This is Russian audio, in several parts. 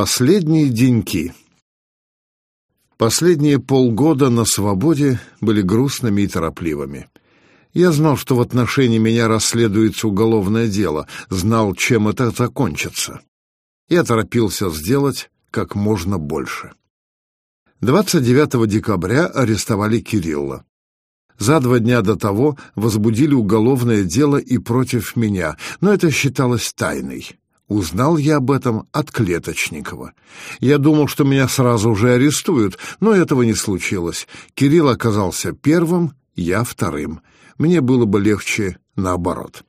Последние деньки. Последние полгода на свободе были грустными и торопливыми. Я знал, что в отношении меня расследуется уголовное дело, знал, чем это закончится. Я торопился сделать как можно больше. 29 декабря арестовали Кирилла. За два дня до того возбудили уголовное дело и против меня, но это считалось тайной. Узнал я об этом от Клеточникова. Я думал, что меня сразу же арестуют, но этого не случилось. Кирилл оказался первым, я вторым. Мне было бы легче наоборот.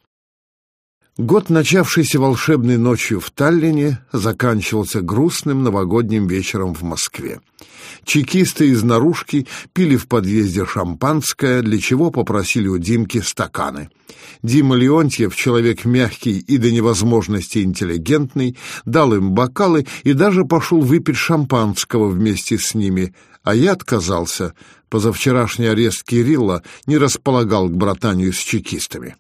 Год, начавшийся волшебной ночью в Таллине, заканчивался грустным новогодним вечером в Москве. Чекисты из наружки пили в подъезде шампанское, для чего попросили у Димки стаканы. Дима Леонтьев, человек мягкий и до невозможности интеллигентный, дал им бокалы и даже пошел выпить шампанского вместе с ними, а я отказался. Позавчерашний арест Кирилла не располагал к братанию с чекистами.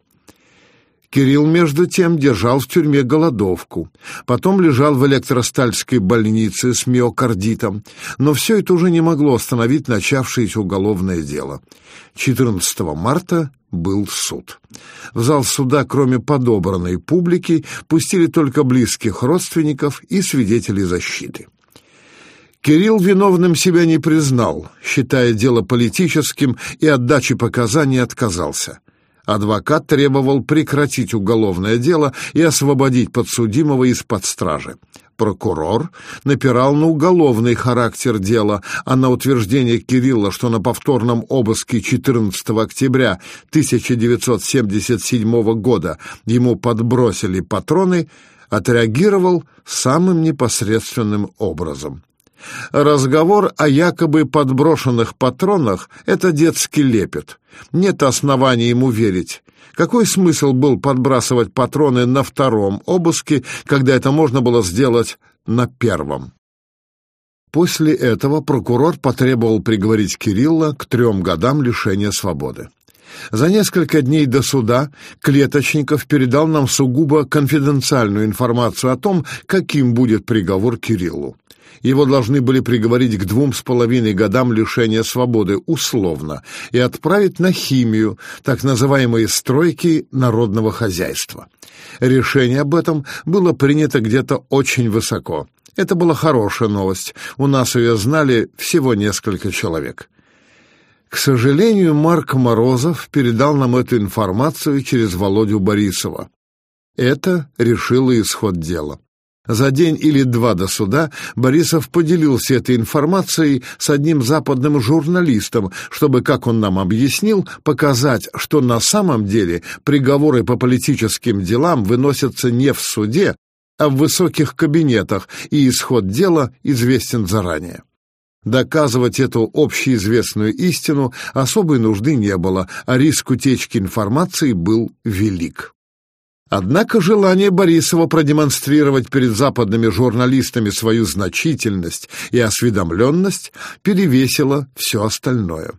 Кирилл, между тем, держал в тюрьме голодовку. Потом лежал в электростальской больнице с миокардитом. Но все это уже не могло остановить начавшееся уголовное дело. 14 марта был суд. В зал суда, кроме подобранной публики, пустили только близких родственников и свидетелей защиты. Кирилл виновным себя не признал, считая дело политическим и от дачи показаний отказался. Адвокат требовал прекратить уголовное дело и освободить подсудимого из-под стражи. Прокурор напирал на уголовный характер дела, а на утверждение Кирилла, что на повторном обыске 14 октября 1977 года ему подбросили патроны, отреагировал самым непосредственным образом. Разговор о якобы подброшенных патронах — это детский лепет. Нет оснований ему верить. Какой смысл был подбрасывать патроны на втором обыске, когда это можно было сделать на первом? После этого прокурор потребовал приговорить Кирилла к трем годам лишения свободы. За несколько дней до суда Клеточников передал нам сугубо конфиденциальную информацию о том, каким будет приговор Кириллу. Его должны были приговорить к двум с половиной годам лишения свободы условно и отправить на химию, так называемые стройки народного хозяйства. Решение об этом было принято где-то очень высоко. Это была хорошая новость. У нас ее знали всего несколько человек. К сожалению, Марк Морозов передал нам эту информацию через Володю Борисова. Это решило исход дела. За день или два до суда Борисов поделился этой информацией с одним западным журналистом, чтобы, как он нам объяснил, показать, что на самом деле приговоры по политическим делам выносятся не в суде, а в высоких кабинетах, и исход дела известен заранее. Доказывать эту общеизвестную истину особой нужды не было, а риск утечки информации был велик. Однако желание Борисова продемонстрировать перед западными журналистами свою значительность и осведомленность перевесило все остальное.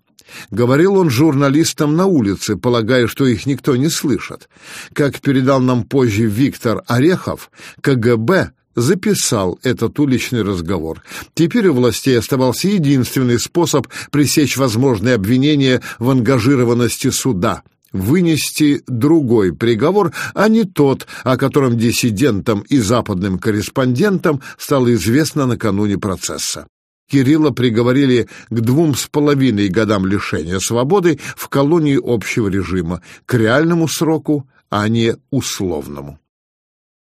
Говорил он журналистам на улице, полагая, что их никто не слышит. Как передал нам позже Виктор Орехов, КГБ записал этот уличный разговор. Теперь у властей оставался единственный способ пресечь возможные обвинения в ангажированности суда — вынести другой приговор, а не тот, о котором диссидентам и западным корреспондентам стало известно накануне процесса. Кирилла приговорили к двум с половиной годам лишения свободы в колонии общего режима, к реальному сроку, а не условному.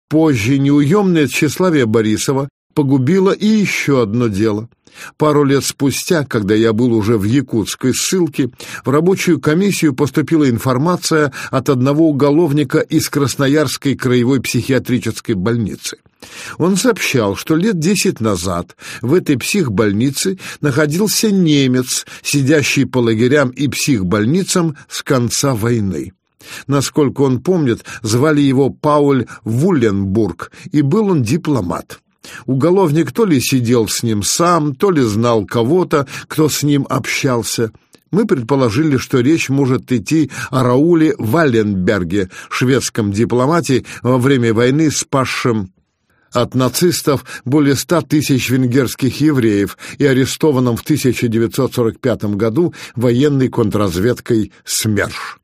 Позже неуемное тщеславие Борисова погубило и еще одно дело. Пару лет спустя, когда я был уже в якутской ссылке, в рабочую комиссию поступила информация от одного уголовника из Красноярской краевой психиатрической больницы. Он сообщал, что лет десять назад в этой психбольнице находился немец, сидящий по лагерям и психбольницам с конца войны. Насколько он помнит, звали его Пауль Вулленбург, и был он дипломат. Уголовник то ли сидел с ним сам, то ли знал кого-то, кто с ним общался. Мы предположили, что речь может идти о Рауле Валленберге, шведском дипломате во время войны, спасшем от нацистов более 100 тысяч венгерских евреев и арестованном в 1945 году военной контрразведкой СМЕРШ.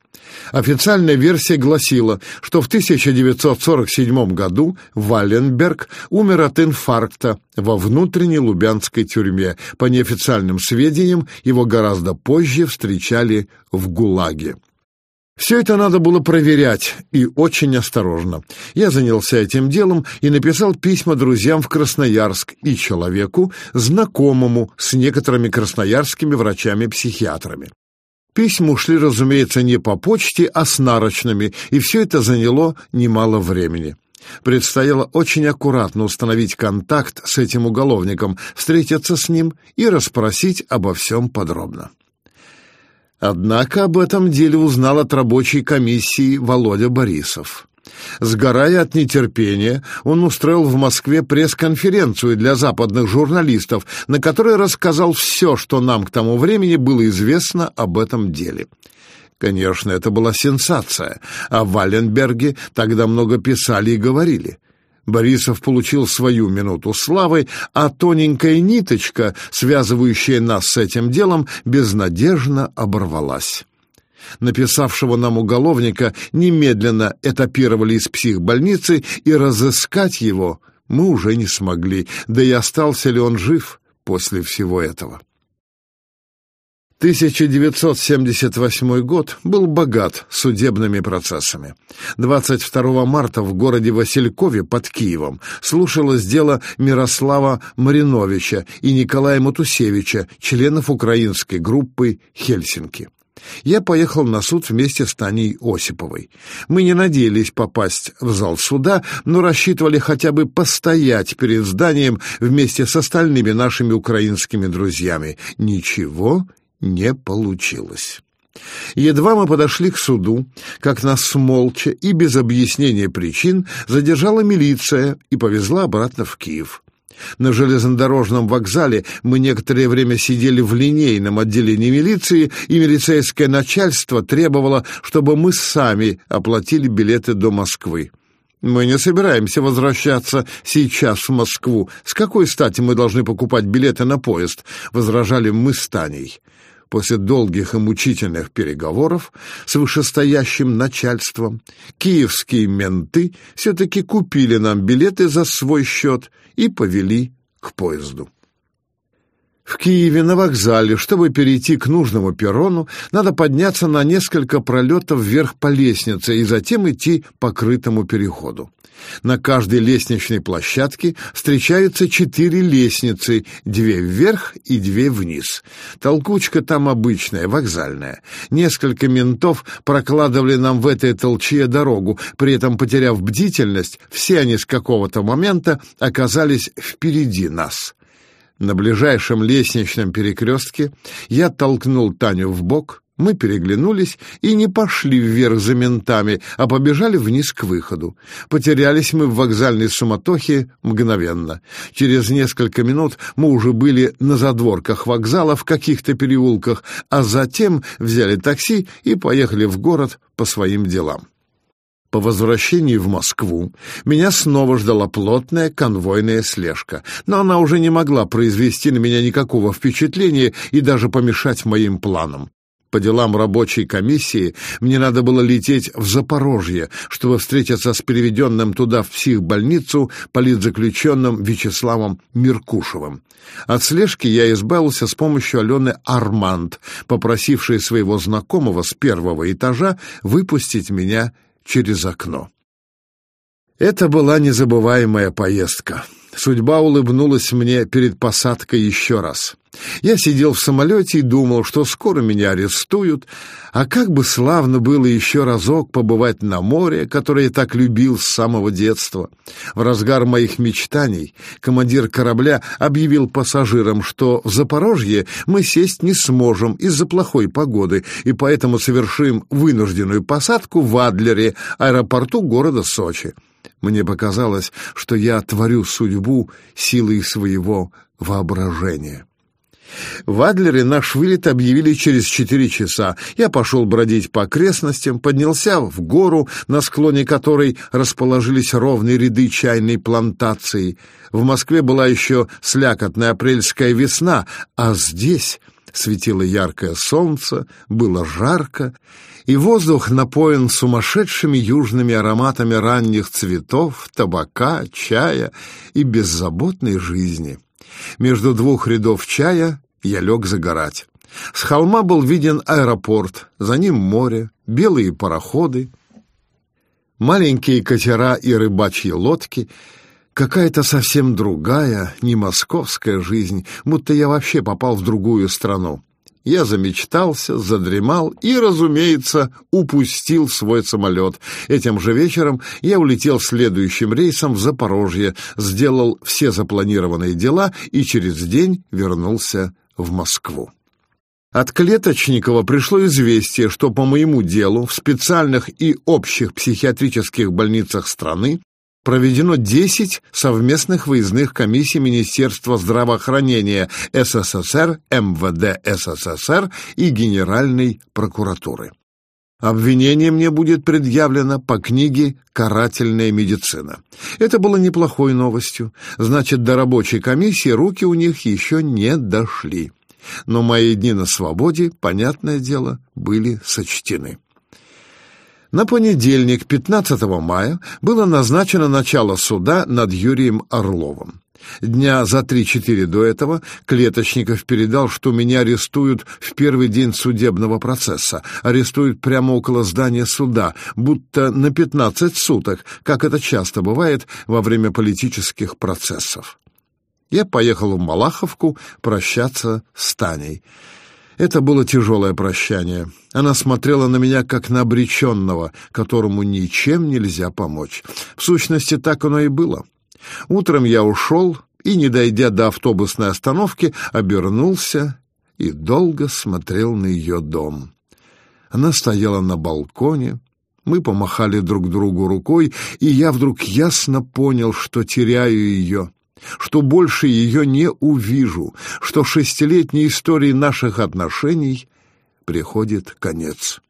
Официальная версия гласила, что в 1947 году Валенберг умер от инфаркта во внутренней лубянской тюрьме. По неофициальным сведениям, его гораздо позже встречали в ГУЛАГе. Все это надо было проверять, и очень осторожно. Я занялся этим делом и написал письма друзьям в Красноярск и человеку, знакомому с некоторыми красноярскими врачами-психиатрами. Письма ушли, разумеется, не по почте, а с нарочными, и все это заняло немало времени. Предстояло очень аккуратно установить контакт с этим уголовником, встретиться с ним и расспросить обо всем подробно. Однако об этом деле узнал от рабочей комиссии Володя Борисов. Сгорая от нетерпения, он устроил в Москве пресс-конференцию для западных журналистов, на которой рассказал все, что нам к тому времени было известно об этом деле. Конечно, это была сенсация. О Валенберге тогда много писали и говорили. Борисов получил свою минуту славы, а тоненькая ниточка, связывающая нас с этим делом, безнадежно оборвалась написавшего нам уголовника, немедленно этапировали из психбольницы, и разыскать его мы уже не смогли, да и остался ли он жив после всего этого. 1978 год был богат судебными процессами. 22 марта в городе Василькове под Киевом слушалось дело Мирослава Мариновича и Николая Матусевича, членов украинской группы «Хельсинки». Я поехал на суд вместе с Таней Осиповой. Мы не надеялись попасть в зал суда, но рассчитывали хотя бы постоять перед зданием вместе с остальными нашими украинскими друзьями. Ничего не получилось. Едва мы подошли к суду, как нас молча и без объяснения причин задержала милиция и повезла обратно в Киев. На железнодорожном вокзале мы некоторое время сидели в линейном отделении милиции, и милицейское начальство требовало, чтобы мы сами оплатили билеты до Москвы. Мы не собираемся возвращаться сейчас в Москву. С какой стати мы должны покупать билеты на поезд? Возражали мы с Таней. После долгих и мучительных переговоров с вышестоящим начальством киевские менты все-таки купили нам билеты за свой счет и повели к поезду. В Киеве на вокзале, чтобы перейти к нужному перрону, надо подняться на несколько пролетов вверх по лестнице и затем идти по крытому переходу. На каждой лестничной площадке встречаются четыре лестницы, две вверх и две вниз. Толкучка там обычная, вокзальная. Несколько ментов прокладывали нам в этой толчье дорогу, при этом, потеряв бдительность, все они с какого-то момента оказались впереди нас. На ближайшем лестничном перекрестке я толкнул Таню в бок, мы переглянулись и не пошли вверх за ментами, а побежали вниз к выходу. Потерялись мы в вокзальной суматохе мгновенно. Через несколько минут мы уже были на задворках вокзала в каких-то переулках, а затем взяли такси и поехали в город по своим делам. По возвращении в Москву меня снова ждала плотная конвойная слежка, но она уже не могла произвести на меня никакого впечатления и даже помешать моим планам. По делам рабочей комиссии мне надо было лететь в Запорожье, чтобы встретиться с переведенным туда в психбольницу политзаключенным Вячеславом Меркушевым. От слежки я избавился с помощью Алены Арманд, попросившей своего знакомого с первого этажа выпустить меня через окно. Это была незабываемая поездка. Судьба улыбнулась мне перед посадкой еще раз. Я сидел в самолете и думал, что скоро меня арестуют, а как бы славно было еще разок побывать на море, которое я так любил с самого детства. В разгар моих мечтаний командир корабля объявил пассажирам, что в Запорожье мы сесть не сможем из-за плохой погоды, и поэтому совершим вынужденную посадку в Адлере, аэропорту города Сочи. Мне показалось, что я творю судьбу силой своего воображения. В Адлере наш вылет объявили через четыре часа. Я пошел бродить по окрестностям, поднялся в гору, на склоне которой расположились ровные ряды чайной плантации. В Москве была еще слякотная апрельская весна, а здесь светило яркое солнце, было жарко, и воздух напоен сумасшедшими южными ароматами ранних цветов, табака, чая и беззаботной жизни. Между двух рядов чая я лег загорать. С холма был виден аэропорт, за ним море, белые пароходы, маленькие катера и рыбачьи лодки, какая-то совсем другая, не московская жизнь, будто я вообще попал в другую страну. Я замечтался, задремал и, разумеется, упустил свой самолет. Этим же вечером я улетел следующим рейсом в Запорожье, сделал все запланированные дела и через день вернулся в Москву. От Клеточникова пришло известие, что по моему делу в специальных и общих психиатрических больницах страны проведено 10 совместных выездных комиссий Министерства здравоохранения СССР, МВД СССР и Генеральной прокуратуры. Обвинение мне будет предъявлено по книге «Карательная медицина». Это было неплохой новостью. Значит, до рабочей комиссии руки у них еще не дошли. Но мои дни на свободе, понятное дело, были сочтены. На понедельник, 15 мая, было назначено начало суда над Юрием Орловым. Дня за три-четыре до этого Клеточников передал, что меня арестуют в первый день судебного процесса. Арестуют прямо около здания суда, будто на 15 суток, как это часто бывает во время политических процессов. Я поехал в Малаховку прощаться с Таней. Это было тяжелое прощание. Она смотрела на меня, как на обреченного, которому ничем нельзя помочь. В сущности, так оно и было. Утром я ушел и, не дойдя до автобусной остановки, обернулся и долго смотрел на ее дом. Она стояла на балконе, мы помахали друг другу рукой, и я вдруг ясно понял, что теряю ее, что больше ее не увижу, что шестилетней истории наших отношений приходит конец.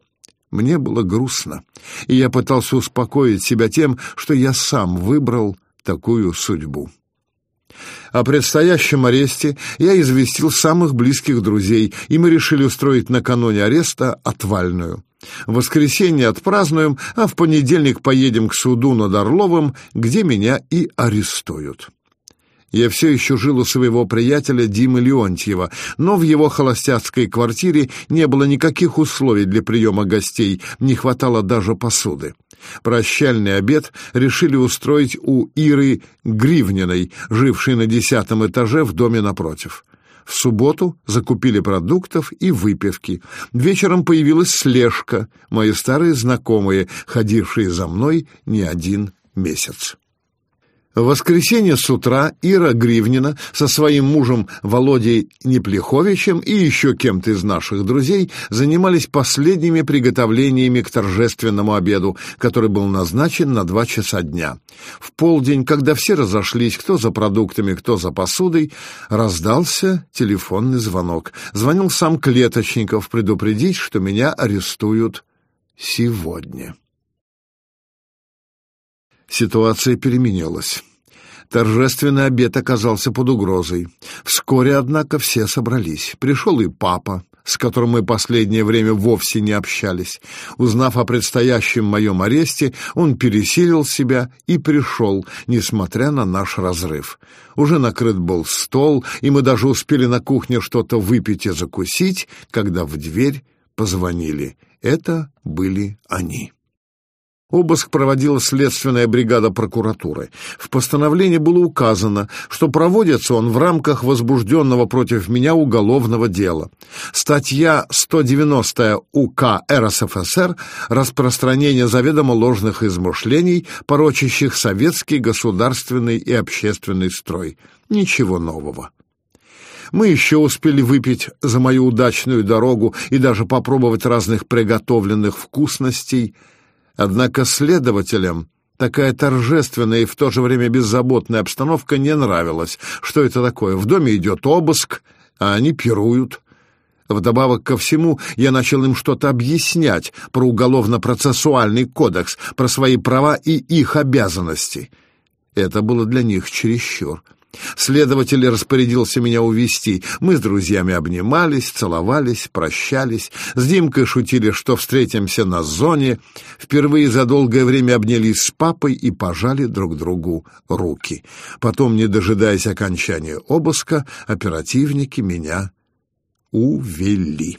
Мне было грустно, и я пытался успокоить себя тем, что я сам выбрал такую судьбу. О предстоящем аресте я известил самых близких друзей, и мы решили устроить накануне ареста отвальную. В воскресенье отпразднуем, а в понедельник поедем к суду над Орловым, где меня и арестуют. Я все еще жил у своего приятеля Димы Леонтьева, но в его холостяцкой квартире не было никаких условий для приема гостей, не хватало даже посуды. Прощальный обед решили устроить у Иры Гривниной, жившей на десятом этаже в доме напротив. В субботу закупили продуктов и выпивки. Вечером появилась слежка, мои старые знакомые, ходившие за мной не один месяц. В воскресенье с утра Ира Гривнина со своим мужем Володей Неплеховичем и еще кем-то из наших друзей занимались последними приготовлениями к торжественному обеду, который был назначен на два часа дня. В полдень, когда все разошлись, кто за продуктами, кто за посудой, раздался телефонный звонок. Звонил сам Клеточников предупредить, что меня арестуют сегодня. Ситуация переменилась. Торжественный обед оказался под угрозой. Вскоре, однако, все собрались. Пришел и папа, с которым мы последнее время вовсе не общались. Узнав о предстоящем моем аресте, он пересилил себя и пришел, несмотря на наш разрыв. Уже накрыт был стол, и мы даже успели на кухне что-то выпить и закусить, когда в дверь позвонили. Это были они. Обыск проводила следственная бригада прокуратуры. В постановлении было указано, что проводится он в рамках возбужденного против меня уголовного дела. Статья 190 УК РСФСР «Распространение заведомо ложных измышлений, порочащих советский государственный и общественный строй». Ничего нового. Мы еще успели выпить за мою удачную дорогу и даже попробовать разных приготовленных вкусностей – Однако следователям такая торжественная и в то же время беззаботная обстановка не нравилась. Что это такое? В доме идет обыск, а они пируют. Вдобавок ко всему, я начал им что-то объяснять про уголовно-процессуальный кодекс, про свои права и их обязанности. Это было для них чересчур. Следователь распорядился меня увести. Мы с друзьями обнимались, целовались, прощались. С Димкой шутили, что встретимся на зоне. Впервые за долгое время обнялись с папой и пожали друг другу руки. Потом, не дожидаясь окончания обыска, оперативники меня увели.